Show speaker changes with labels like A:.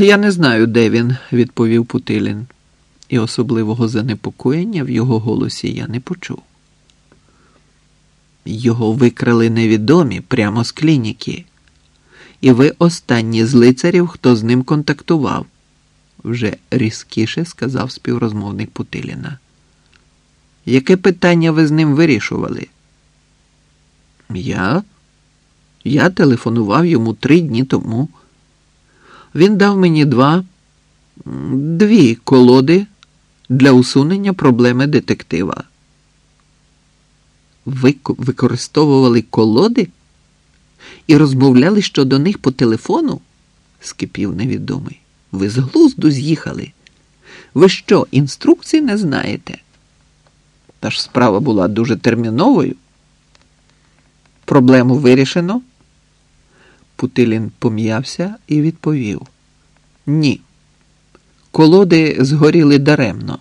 A: Я не знаю, де він, відповів Путилін, і особливого занепокоєння в його голосі я не почув. Його викрали невідомі прямо з клініки. І ви останні з лицарів, хто з ним контактував, вже різкіше сказав співрозмовник Путиліна. Яке питання ви з ним вирішували? Я? Я телефонував йому три дні тому. Він дав мені два, дві колоди для усунення проблеми детектива. Ви використовували колоди і розмовляли щодо них по телефону? скипів невідомий. Ви з глузду з'їхали. Ви що, інструкцій не знаєте? Та ж справа була дуже терміновою. Проблему вирішено? Путилін пом'явся і відповів: Ні. Колоди згоріли даремно.